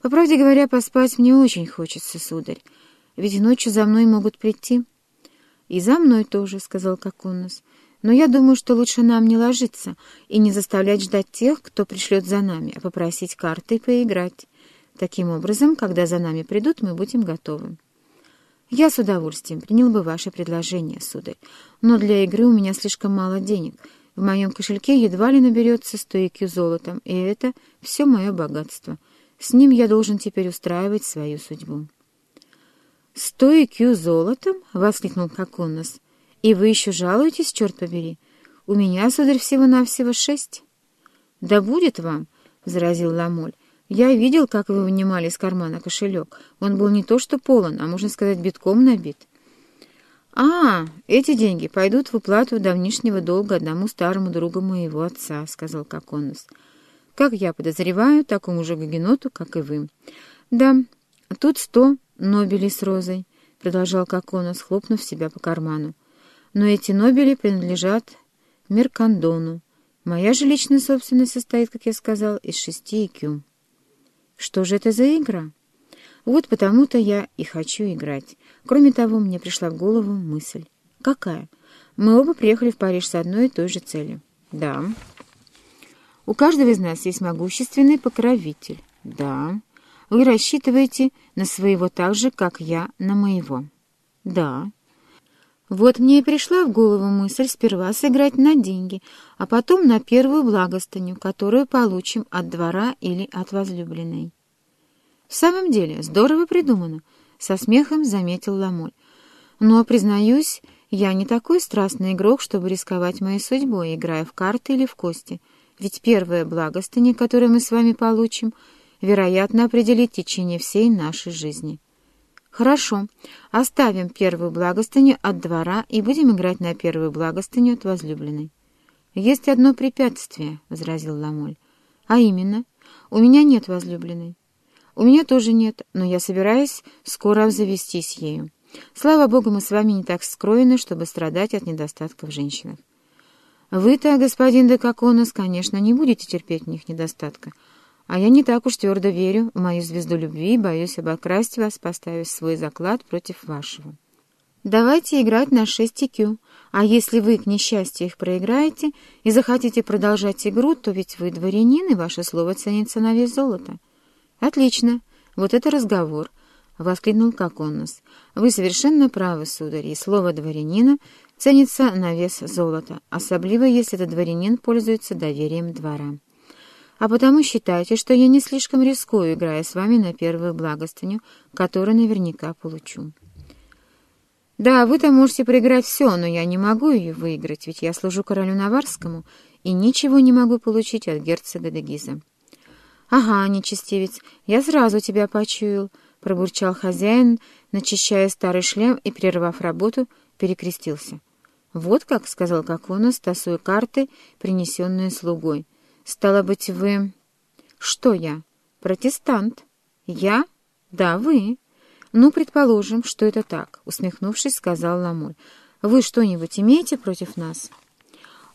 По правде говоря, поспать мне очень хочется, сударь, ведь ночью за мной могут прийти. И за мной тоже, — сказал Коконос. Но я думаю, что лучше нам не ложиться и не заставлять ждать тех, кто пришлет за нами, а попросить карты и поиграть. Таким образом, когда за нами придут, мы будем готовы. Я с удовольствием принял бы ваше предложение, сударь, но для игры у меня слишком мало денег. В моем кошельке едва ли наберется сто икю золотом, и это все мое богатство. С ним я должен теперь устраивать свою судьбу. «Сто икю золотом?» — воскликнул Коконос. «И вы еще жалуетесь, черт побери? У меня, сударь, всего-навсего шесть». «Да будет вам!» — возразил Ламоль. Я видел, как вы вынимали из кармана кошелек. Он был не то что полон, а, можно сказать, битком набит. «А, эти деньги пойдут в уплату давнишнего долга одному старому другу моего отца», — сказал Коконос. «Как я подозреваю, такому же гагеноту, как и вы». «Да, тут сто нобелей с розой», — продолжал Коконос, хлопнув себя по карману. «Но эти нобели принадлежат Меркандону. Моя же личная собственность состоит, как я сказал, из шести икю». Что же это за игра? Вот потому-то я и хочу играть. Кроме того, мне пришла в голову мысль. Какая? Мы оба приехали в Париж с одной и той же целью. Да. У каждого из нас есть могущественный покровитель. Да. Вы рассчитываете на своего так же, как я на моего. Да. Вот мне и пришла в голову мысль сперва сыграть на деньги, а потом на первую благостыню, которую получим от двора или от возлюбленной. В самом деле, здорово придумано, — со смехом заметил Ламоль. Но, признаюсь, я не такой страстный игрок, чтобы рисковать моей судьбой, играя в карты или в кости, ведь первое благостыня, которое мы с вами получим, вероятно, определит течение всей нашей жизни. Хорошо, оставим первую благостыню от двора и будем играть на первую благостыню от возлюбленной. Есть одно препятствие, — возразил Ламоль. А именно, у меня нет возлюбленной. У меня тоже нет, но я собираюсь скоро обзавестись ею. Слава богу, мы с вами не так скроены, чтобы страдать от недостатка в женщинах. Вы-то, господин Декаконос, конечно, не будете терпеть в них недостатка, а я не так уж твердо верю в мою звезду любви и боюсь обокрасть вас, поставив свой заклад против вашего. Давайте играть на 6 IQ, а если вы, к несчастью, их проиграете и захотите продолжать игру, то ведь вы дворянин, и ваше слово ценится на вес золота. Отлично, вот это разговор, — воскликнул Коконос. Вы совершенно правы, сударь, и слово дворянина ценится на вес золота, особливо если этот дворянин пользуется доверием двора а потому считайте, что я не слишком рискую, играя с вами на первую благостыню, которую наверняка получу. Да, вы-то можете проиграть все, но я не могу ее выиграть, ведь я служу королю Наварскому и ничего не могу получить от герцога Дегиза. Ага, нечестивец, я сразу тебя почуял, — пробурчал хозяин, начищая старый шлем и, прервав работу, перекрестился. «Вот как», — сказал Коконос, тасуя карты, принесенные слугой, — «Стало быть, вы...» «Что я? Протестант?» «Я? Да, вы». «Ну, предположим, что это так», — усмехнувшись, сказал Ламоль. «Вы что-нибудь имеете против нас?»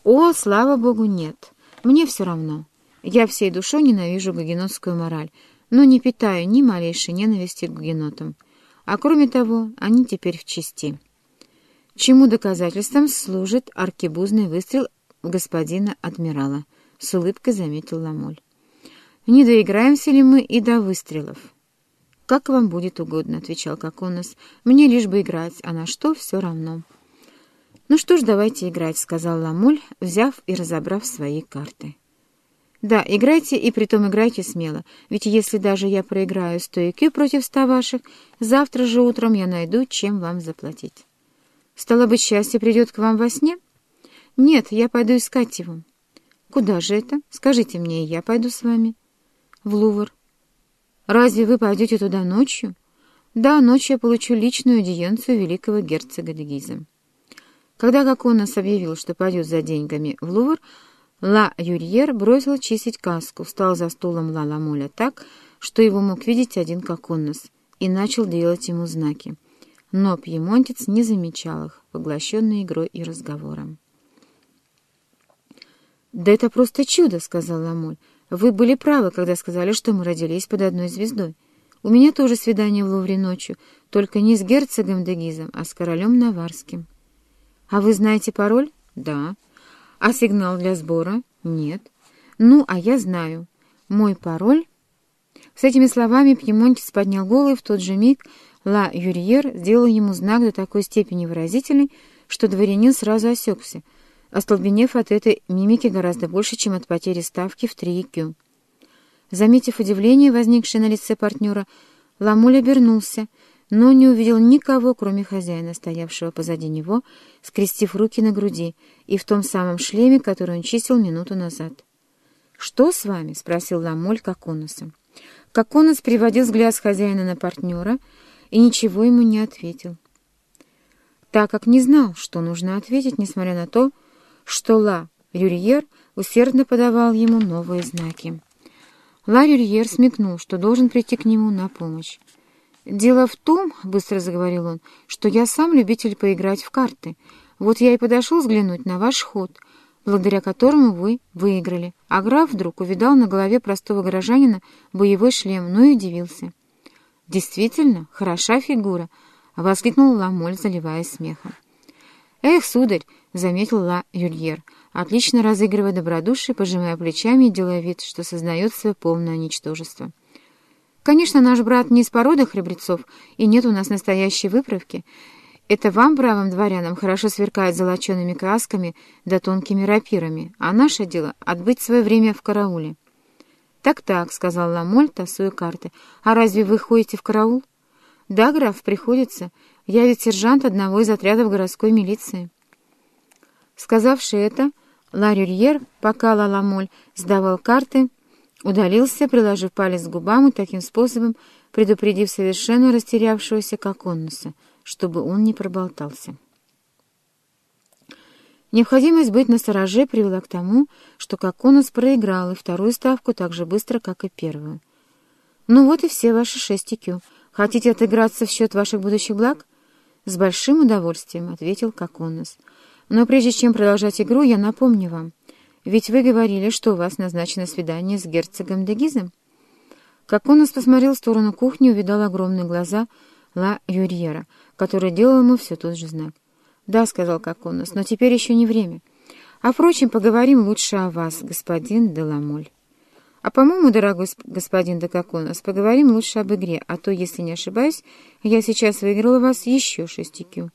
«О, слава богу, нет. Мне все равно. Я всей душой ненавижу гугенотскую мораль, но не питаю ни малейшей ненависти к гугенотам. А кроме того, они теперь в чести. Чему доказательством служит аркебузный выстрел господина адмирала?» — с улыбкой заметил Ламоль. «Не доиграемся ли мы и до выстрелов?» «Как вам будет угодно», — отвечал Коконос. «Мне лишь бы играть, а на что — все равно». «Ну что ж, давайте играть», — сказал Ламоль, взяв и разобрав свои карты. «Да, играйте, и притом играйте смело, ведь если даже я проиграю сто IQ против ста ваших, завтра же утром я найду, чем вам заплатить». «Стало быть, счастье придет к вам во сне?» «Нет, я пойду искать его». «Куда же это? Скажите мне, и я пойду с вами». «В Лувр». «Разве вы пойдете туда ночью?» «Да, ночью я получу личную аудиенцию великого герцога де Когда Коконос объявил, что пойдет за деньгами в Лувр, Ла Юрьер бросил чистить каску, встал за стулом Ла Ламоля так, что его мог видеть один Коконос, и начал делать ему знаки. Но пьемонтец не замечал их, поглощенный игрой и разговором. «Да это просто чудо!» — сказал Ламоль. Вы были правы, когда сказали, что мы родились под одной звездой. У меня тоже свидание в Лувре ночью, только не с герцогом Дегизом, а с королем Наварским. А вы знаете пароль? Да. А сигнал для сбора? Нет. Ну, а я знаю. Мой пароль... С этими словами Пьемонтис поднял голову, и в тот же миг Ла Юрьер сделал ему знак до такой степени выразительный, что дворянин сразу осекся, остолбенев от этой мимики гораздо больше, чем от потери ставки в три кю. Заметив удивление, возникшее на лице партнера, Ламуль обернулся, но не увидел никого, кроме хозяина, стоявшего позади него, скрестив руки на груди и в том самом шлеме, который он чистил минуту назад. «Что с вами?» — спросил Ламоль Коконуса. Коконус приводил взгляд с хозяина на партнера и ничего ему не ответил. Так как не знал, что нужно ответить, несмотря на то, что Ла Рюрьер усердно подавал ему новые знаки. Ла Рюрьер смекнул, что должен прийти к нему на помощь. «Дело в том, — быстро заговорил он, — что я сам любитель поиграть в карты. Вот я и подошел взглянуть на ваш ход, благодаря которому вы выиграли. А граф вдруг увидал на голове простого горожанина боевой шлем, ну и удивился. «Действительно, хороша фигура!» — воскликнул Ламоль, заливаясь смехом. «Эх, сударь!» — заметил Ла Юльер, отлично разыгрывая добродушие, пожимая плечами и делая вид, что сознает свое полное ничтожество. Конечно, наш брат не из породы храбрецов, и нет у нас настоящей выправки. Это вам, бравым дворянам, хорошо сверкает золочеными красками да тонкими рапирами, а наше дело — отбыть свое время в карауле. «Так-так», — сказал Ламоль, тасуя карты. «А разве вы ходите в караул?» «Да, граф, приходится. Я ведь сержант одного из отрядов городской милиции». Сказавши это, Ларюрьер, пока Ламоль сдавал карты, удалился, приложив палец к губам и таким способом предупредив совершенно растерявшегося Коконуса, чтобы он не проболтался. Необходимость быть настороже привела к тому, что Коконус проиграл и вторую ставку так же быстро, как и первую. «Ну вот и все ваши шесть кю. Хотите отыграться в счет ваших будущих благ?» «С большим удовольствием», — ответил Коконус. «Но прежде чем продолжать игру, я напомню вам». Ведь вы говорили, что у вас назначено свидание с герцогом Дегизом. Как он нас посмотрел в сторону кухни, увидал огромные глаза Ла Юрьера, который делал ему все тот же знак. «Да», — сказал Коконус, — «но теперь еще не время. А, впрочем, поговорим лучше о вас, господин Деламоль». «А, по-моему, дорогой господин Декаконос, поговорим лучше об игре, а то, если не ошибаюсь, я сейчас выиграла вас еще шестикю».